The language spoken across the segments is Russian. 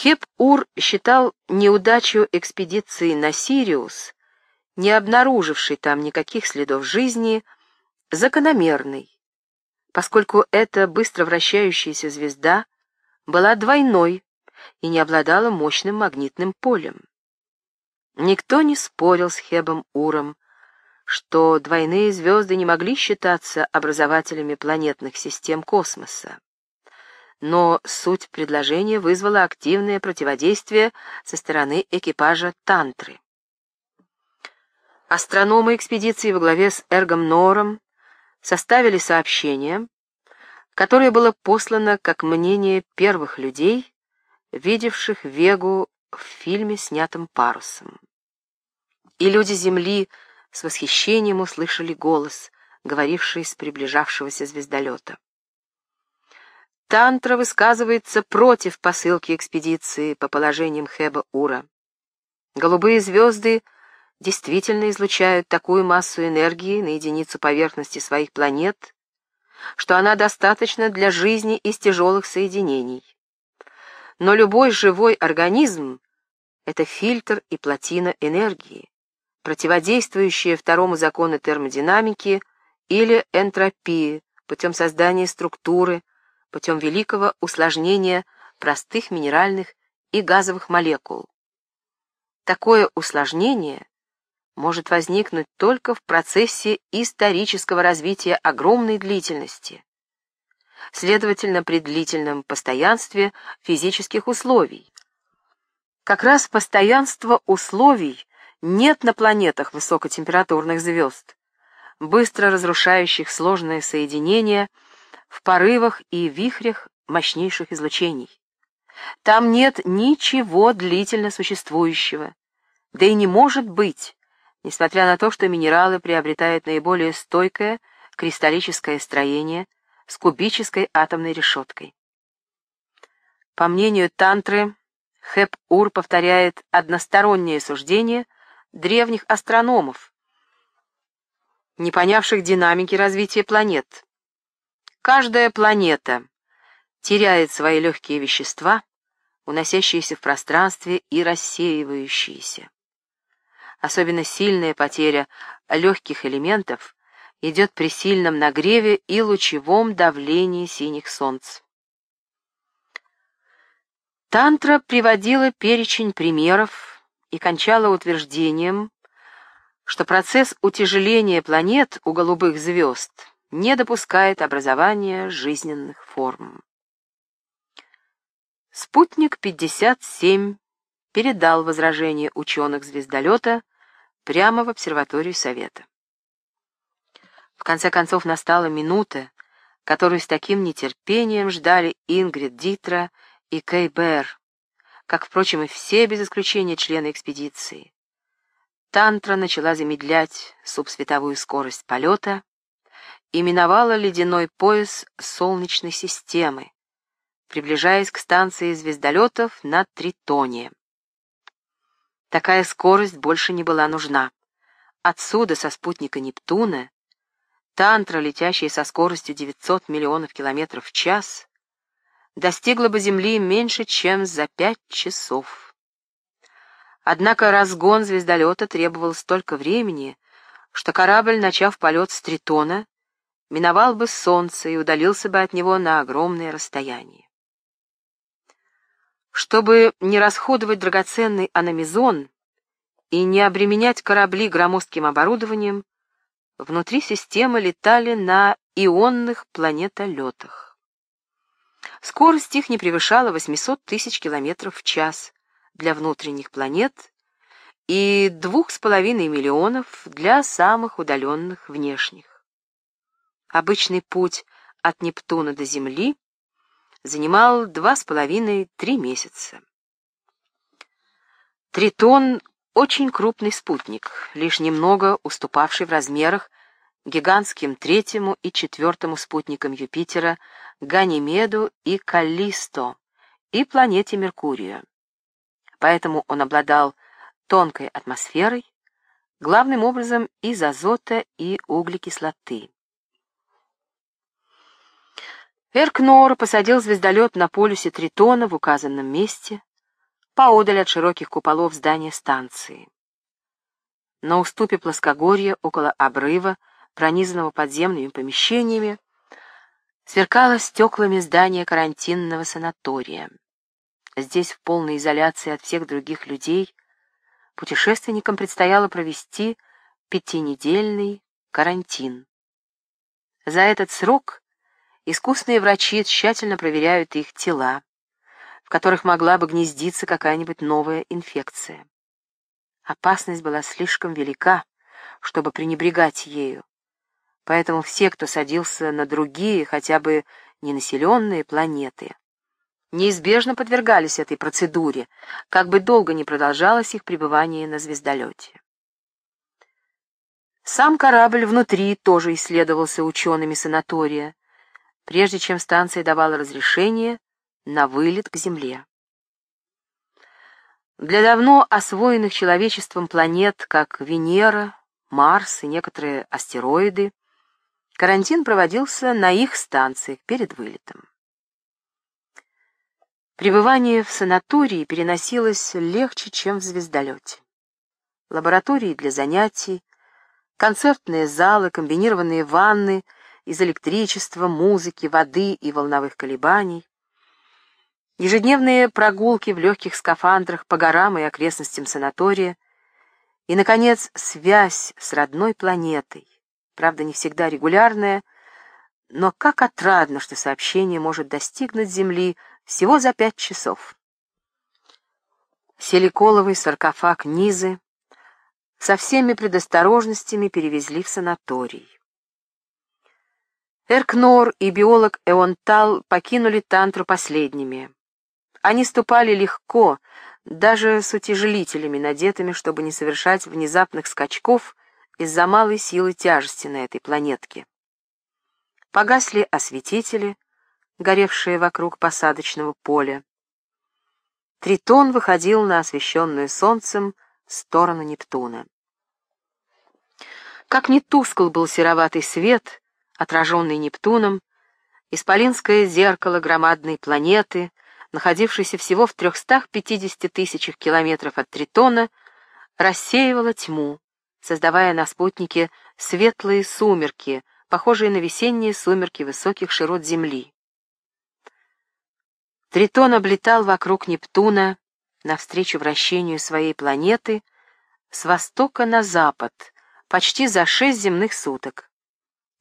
Хеп-Ур считал неудачу экспедиции на Сириус, не обнаружившей там никаких следов жизни, закономерной, поскольку эта быстро вращающаяся звезда была двойной и не обладала мощным магнитным полем. Никто не спорил с Хебом Уром, что двойные звезды не могли считаться образователями планетных систем космоса. Но суть предложения вызвала активное противодействие со стороны экипажа «Тантры». Астрономы экспедиции во главе с Эргом Нором составили сообщение, которое было послано как мнение первых людей, видевших Вегу в фильме, снятом парусом. И люди Земли с восхищением услышали голос, говоривший с приближавшегося звездолета. Тантра высказывается против посылки экспедиции по положениям Хеба Ура. Голубые звезды действительно излучают такую массу энергии на единицу поверхности своих планет, что она достаточна для жизни из тяжелых соединений. Но любой живой организм — это фильтр и плотина энергии, противодействующая второму закону термодинамики или энтропии путем создания структуры, путем великого усложнения простых минеральных и газовых молекул. Такое усложнение может возникнуть только в процессе исторического развития огромной длительности, следовательно, при длительном постоянстве физических условий. Как раз постоянство условий нет на планетах высокотемпературных звезд, быстро разрушающих сложные соединения в порывах и вихрях мощнейших излучений. Там нет ничего длительно существующего, да и не может быть, несмотря на то, что минералы приобретают наиболее стойкое кристаллическое строение с кубической атомной решеткой. По мнению Тантры, Хеп-Ур повторяет одностороннее суждение древних астрономов, не понявших динамики развития планет. Каждая планета теряет свои легкие вещества, уносящиеся в пространстве и рассеивающиеся. Особенно сильная потеря легких элементов идет при сильном нагреве и лучевом давлении синих солнц. Тантра приводила перечень примеров и кончала утверждением, что процесс утяжеления планет у голубых звезд не допускает образования жизненных форм. Спутник 57 передал возражение ученых звездолета прямо в обсерваторию Совета. В конце концов настала минута, которую с таким нетерпением ждали Ингрид Дитра и Кей Бэр, как, впрочем, и все без исключения члены экспедиции. Тантра начала замедлять субсветовую скорость полета и миновала ледяной пояс Солнечной системы, приближаясь к станции звездолетов на Тритоне. Такая скорость больше не была нужна. Отсюда, со спутника Нептуна, Тантра, летящая со скоростью 900 миллионов километров в час, достигла бы Земли меньше, чем за пять часов. Однако разгон звездолета требовал столько времени, что корабль, начав полет с Тритона, миновал бы Солнце и удалился бы от него на огромное расстояние. Чтобы не расходовать драгоценный аномизон и не обременять корабли громоздким оборудованием, внутри системы летали на ионных планетолетах. Скорость их не превышала 800 тысяч километров в час для внутренних планет и 2,5 миллионов для самых удаленных внешних. Обычный путь от Нептуна до Земли занимал два с половиной-три месяца. Тритон — очень крупный спутник, лишь немного уступавший в размерах гигантским третьему и четвертому спутникам Юпитера Ганимеду и Каллисто и планете Меркурия. Поэтому он обладал тонкой атмосферой, главным образом из азота и углекислоты. Эркнор посадил звездолет на полюсе Тритона в указанном месте, поодаль от широких куполов здания станции. На уступе плоскогорья, около обрыва, пронизанного подземными помещениями, сверкало стеклами здание карантинного санатория. Здесь, в полной изоляции от всех других людей, путешественникам предстояло провести пятинедельный карантин. За этот срок искусные врачи тщательно проверяют их тела, в которых могла бы гнездиться какая-нибудь новая инфекция. Опасность была слишком велика, чтобы пренебрегать ею, поэтому все, кто садился на другие, хотя бы ненаселенные планеты, неизбежно подвергались этой процедуре, как бы долго ни продолжалось их пребывание на звездолете. Сам корабль внутри тоже исследовался учеными санатория, прежде чем станция давала разрешение на вылет к Земле. Для давно освоенных человечеством планет, как Венера, Марс и некоторые астероиды, карантин проводился на их станциях перед вылетом. Пребывание в санатории переносилось легче, чем в звездолете. Лаборатории для занятий, концертные залы, комбинированные ванны из электричества, музыки, воды и волновых колебаний, ежедневные прогулки в легких скафандрах по горам и окрестностям санатория и, наконец, связь с родной планетой, правда, не всегда регулярная, но как отрадно, что сообщение может достигнуть Земли всего за пять часов. Силиколовый саркофаг Низы со всеми предосторожностями перевезли в санаторий. Эркнор и биолог Эонтал покинули тантру последними. Они ступали легко, даже с утяжелителями, надетыми, чтобы не совершать внезапных скачков из-за малой силы тяжести на этой планетке. Погасли осветители, горевшие вокруг посадочного поля. Тритон выходил на освещенную солнцем сторону Нептуна. Как не тускл был сероватый свет, отраженный Нептуном, исполинское зеркало громадной планеты, находившейся всего в 350 тысячах километров от Тритона, рассеивало тьму, создавая на спутнике светлые сумерки, похожие на весенние сумерки высоких широт Земли. Тритон облетал вокруг Нептуна навстречу вращению своей планеты с востока на запад, почти за шесть земных суток,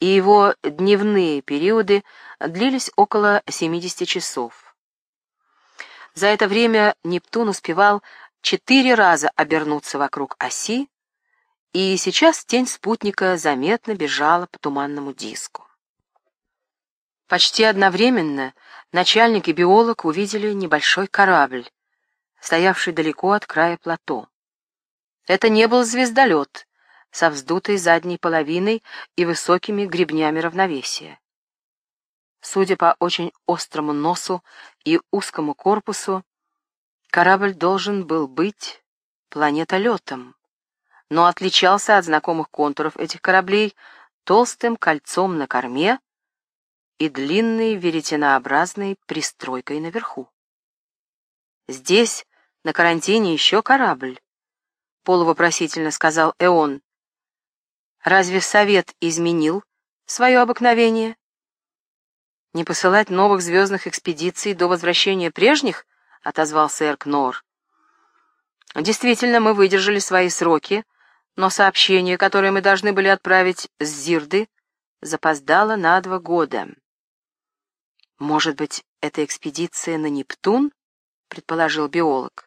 и его дневные периоды длились около 70 часов. За это время Нептун успевал четыре раза обернуться вокруг оси, и сейчас тень спутника заметно бежала по туманному диску. Почти одновременно начальник и биолог увидели небольшой корабль, стоявший далеко от края плато. Это не был звездолет со вздутой задней половиной и высокими гребнями равновесия. Судя по очень острому носу и узкому корпусу, корабль должен был быть планетолетом, но отличался от знакомых контуров этих кораблей толстым кольцом на корме и длинной веретенообразной пристройкой наверху. Здесь, на карантине, еще корабль, — полувопросительно сказал Эон. Разве Совет изменил свое обыкновение? Не посылать новых звездных экспедиций до возвращения прежних? — отозвался Эркнор. Действительно, мы выдержали свои сроки, но сообщение, которое мы должны были отправить с Зирды, запоздало на два года. «Может быть, это экспедиция на Нептун?» — предположил биолог.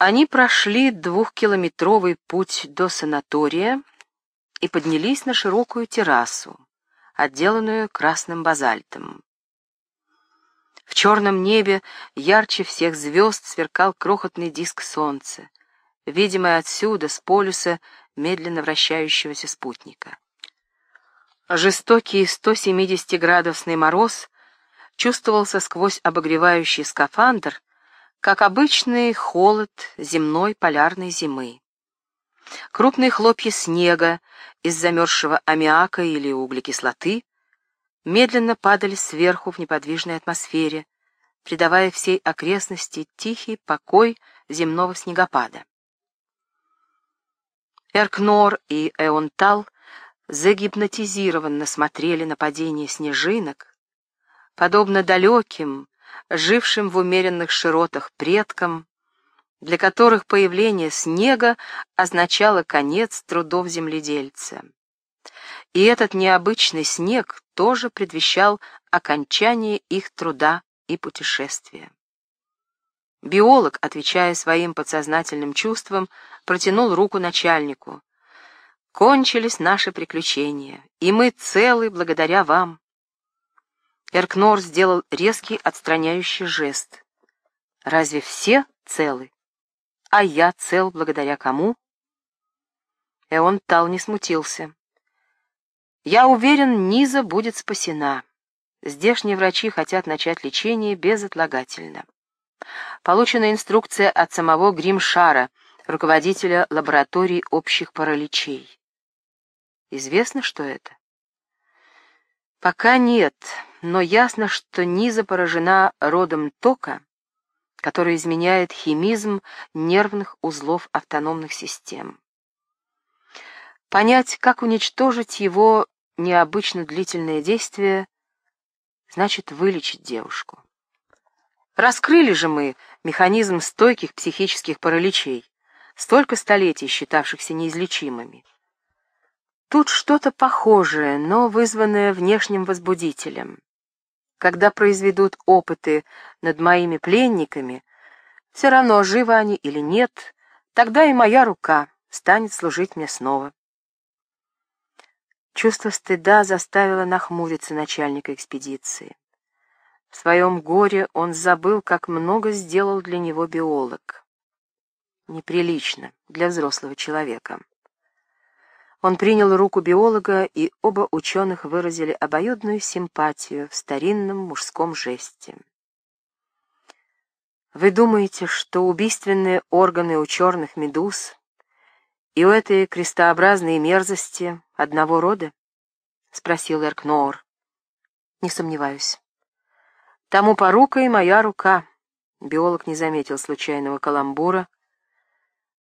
Они прошли двухкилометровый путь до санатория и поднялись на широкую террасу, отделанную красным базальтом. В черном небе ярче всех звезд сверкал крохотный диск солнца, видимый отсюда, с полюса медленно вращающегося спутника. Жестокий 170-градусный мороз чувствовался сквозь обогревающий скафандр, как обычный холод земной полярной зимы. Крупные хлопья снега из замерзшего аммиака или углекислоты медленно падали сверху в неподвижной атмосфере, придавая всей окрестности тихий покой земного снегопада. Эркнор и Эонтал загипнотизированно смотрели на падение снежинок, подобно далеким, жившим в умеренных широтах предкам, для которых появление снега означало конец трудов земледельца. И этот необычный снег тоже предвещал окончание их труда и путешествия. Биолог, отвечая своим подсознательным чувствам, протянул руку начальнику. «Кончились наши приключения, и мы целы благодаря вам». Эркнор сделал резкий отстраняющий жест. «Разве все целы? А я цел благодаря кому?» Эон Тал не смутился. «Я уверен, Низа будет спасена. Здешние врачи хотят начать лечение безотлагательно». Получена инструкция от самого Гримшара, руководителя лаборатории общих параличей. Известно, что это? Пока нет, но ясно, что Низа поражена родом тока, который изменяет химизм нервных узлов автономных систем. Понять, как уничтожить его необычно длительное действие, значит вылечить девушку. Раскрыли же мы механизм стойких психических параличей, столько столетий считавшихся неизлечимыми. Тут что-то похожее, но вызванное внешним возбудителем. Когда произведут опыты над моими пленниками, все равно, живы они или нет, тогда и моя рука станет служить мне снова. Чувство стыда заставило нахмуриться начальника экспедиции. В своем горе он забыл, как много сделал для него биолог. Неприлично для взрослого человека. Он принял руку биолога, и оба ученых выразили обоюдную симпатию в старинном мужском жесте. «Вы думаете, что убийственные органы у черных медуз и у этой крестообразной мерзости одного рода?» — спросил Эркноор. «Не сомневаюсь». Тому и моя рука. Биолог не заметил случайного каламбура.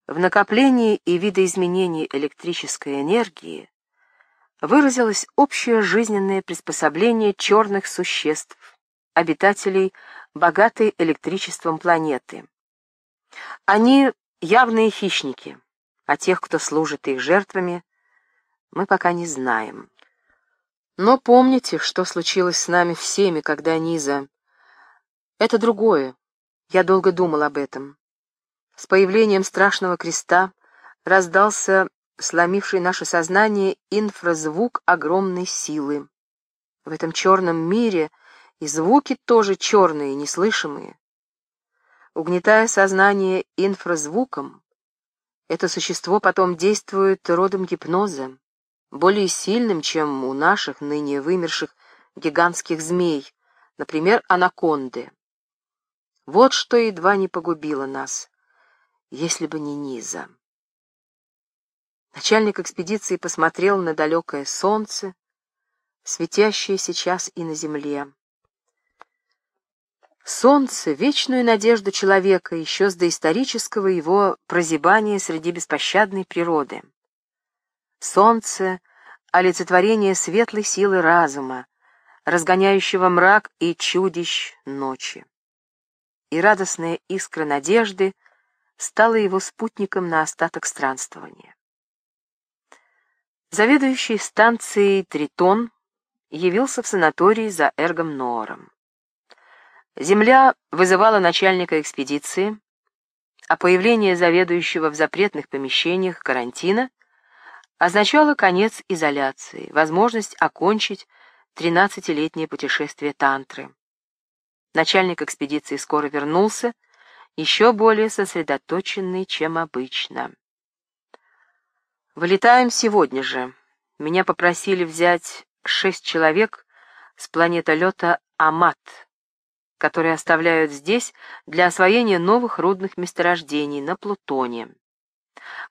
В накоплении и видоизменении электрической энергии выразилось общее жизненное приспособление черных существ, обитателей богатой электричеством планеты. Они явные хищники, а тех, кто служит их жертвами, мы пока не знаем. Но помните, что случилось с нами всеми, когда Низа это другое. Я долго думал об этом. С появлением страшного креста раздался сломивший наше сознание инфразвук огромной силы. В этом черном мире и звуки тоже черные, неслышимые. Угнетая сознание инфразвуком, это существо потом действует родом гипноза, более сильным, чем у наших ныне вымерших гигантских змей, например, анаконды. Вот что едва не погубило нас, если бы не Низа. Начальник экспедиции посмотрел на далекое солнце, светящее сейчас и на земле. Солнце — вечную надежду человека еще с доисторического его прозябания среди беспощадной природы. Солнце — олицетворение светлой силы разума, разгоняющего мрак и чудищ ночи и радостная искра надежды стала его спутником на остаток странствования. Заведующий станцией Тритон явился в санатории за Эргом Ноором. Земля вызывала начальника экспедиции, а появление заведующего в запретных помещениях карантина означало конец изоляции, возможность окончить тринадцатилетнее путешествие Тантры. Начальник экспедиции скоро вернулся, еще более сосредоточенный, чем обычно. «Вылетаем сегодня же. Меня попросили взять шесть человек с планетолета Амат, которые оставляют здесь для освоения новых рудных месторождений на Плутоне.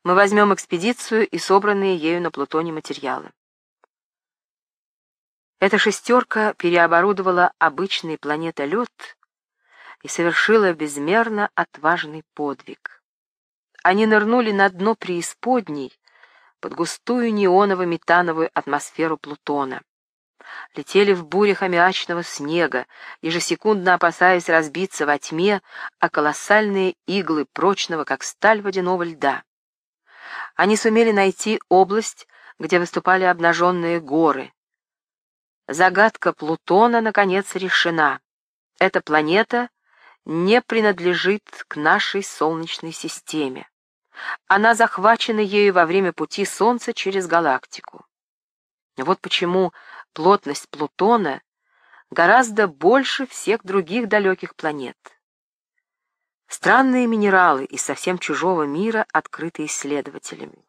Мы возьмем экспедицию и собранные ею на Плутоне материалы. Эта шестерка переоборудовала обычный планетолет и совершила безмерно отважный подвиг. Они нырнули на дно преисподней под густую неоново-метановую атмосферу Плутона. Летели в бурях аммиачного снега, ежесекундно опасаясь разбиться во тьме о колоссальные иглы прочного, как сталь водяного льда. Они сумели найти область, где выступали обнаженные горы. Загадка Плутона, наконец, решена. Эта планета не принадлежит к нашей Солнечной системе. Она захвачена ею во время пути Солнца через галактику. Вот почему плотность Плутона гораздо больше всех других далеких планет. Странные минералы из совсем чужого мира открыты исследователями.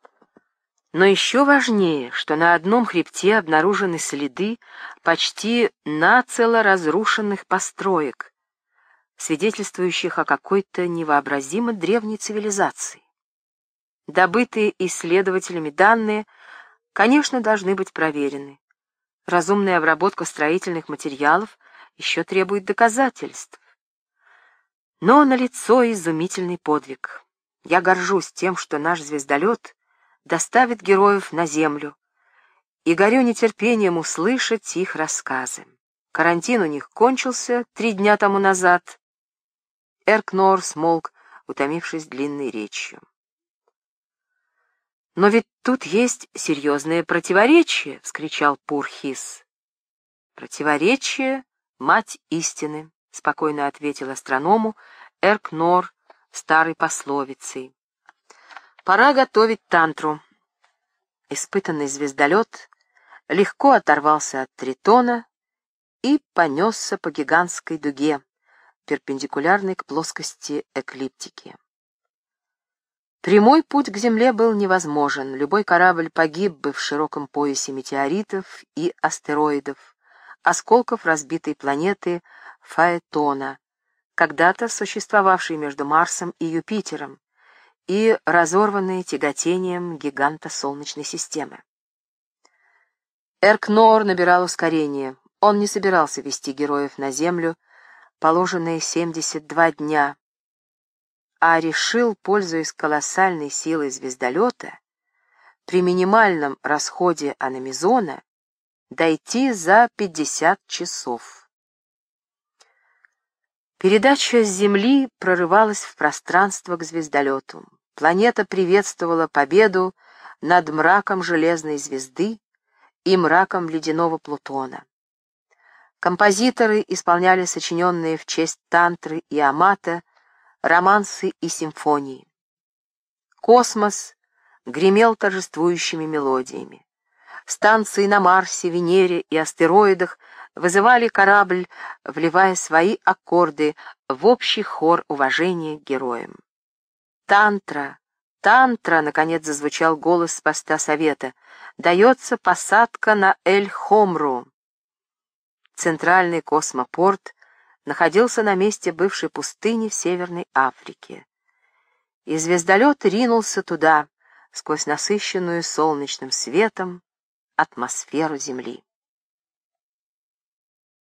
Но еще важнее, что на одном хребте обнаружены следы почти нацело разрушенных построек, свидетельствующих о какой-то невообразимо древней цивилизации. Добытые исследователями данные, конечно, должны быть проверены. Разумная обработка строительных материалов еще требует доказательств. Но налицо изумительный подвиг. Я горжусь тем, что наш звездолет доставит героев на землю, и горю нетерпением услышать их рассказы. Карантин у них кончился три дня тому назад. Эркнор смолк, утомившись длинной речью. «Но ведь тут есть серьезное противоречие!» — вскричал Пурхис. «Противоречие — мать истины», — спокойно ответил астроному Эркнор старой пословицей. «Пора готовить тантру». Испытанный звездолет легко оторвался от тритона и понесся по гигантской дуге, перпендикулярной к плоскости эклиптики. Прямой путь к Земле был невозможен, любой корабль погиб бы в широком поясе метеоритов и астероидов, осколков разбитой планеты Фаэтона, когда-то существовавшей между Марсом и Юпитером, и разорванной тяготением гиганта Солнечной системы. Эркнор набирал ускорение. Он не собирался вести героев на Землю, положенные 72 дня, а решил, пользуясь колоссальной силой звездолета, при минимальном расходе аномизона дойти за 50 часов. Передача с Земли прорывалась в пространство к звездолету. Планета приветствовала победу над мраком железной звезды и мраком ледяного Плутона. Композиторы исполняли сочиненные в честь Тантры и Амата романсы и симфонии. Космос гремел торжествующими мелодиями. Станции на Марсе, Венере и астероидах вызывали корабль, вливая свои аккорды в общий хор уважения героям. «Тантра! Тантра!» — наконец зазвучал голос с поста совета. «Дается посадка на Эль-Хомру». Центральный космопорт находился на месте бывшей пустыни в Северной Африке. И звездолет ринулся туда, сквозь насыщенную солнечным светом атмосферу Земли.